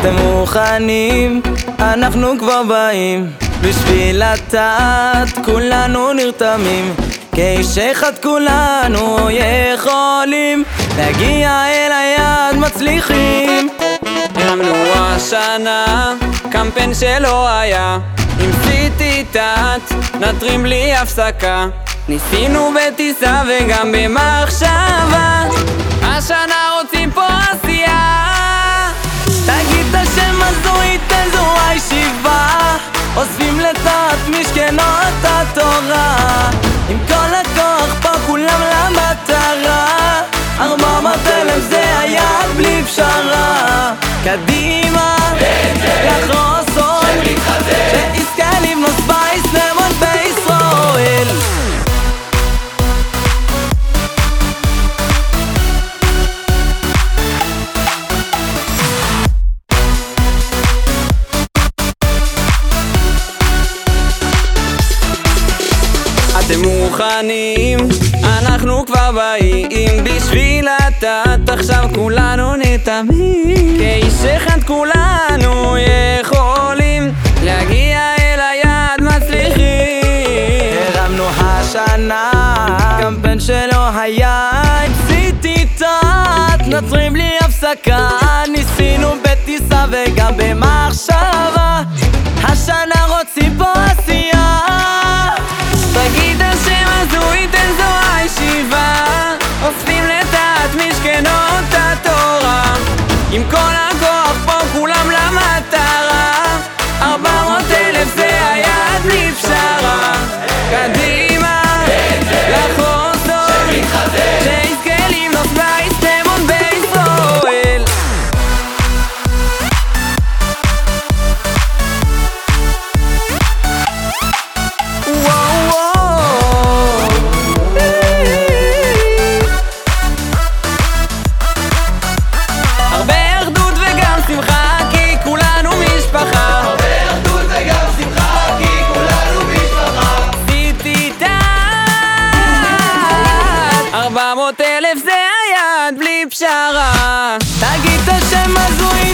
אתם מוכנים? אנחנו כבר באים. בשביל לטעת כולנו נרתמים. כאיש אחד כולנו יכולים להגיע אל היעד מצליחים. הרמנו השנה קמפיין שלא היה. עם סיטי טאט נטרים בלי הפסקה. ניסינו בטיסה וגם במחשבה. השנה רוצים פה עשייה התורה עם כל הכוח פה כולם למטרה. מאות אלף זה היעד בלי פשרה. קדימה. לחרוס אתם מוכנים? אנחנו כבר באים בשביל הטאט עכשיו כולנו נתאמים. כאיש אחד כולנו יכולים להגיע אל היעד מצליחים. הרמנו השנה קמפיין שלא היה טאט נוצרים בלי הפסקה ניסינו כל זה היד בלי פשרה. תגיד את השם הזוי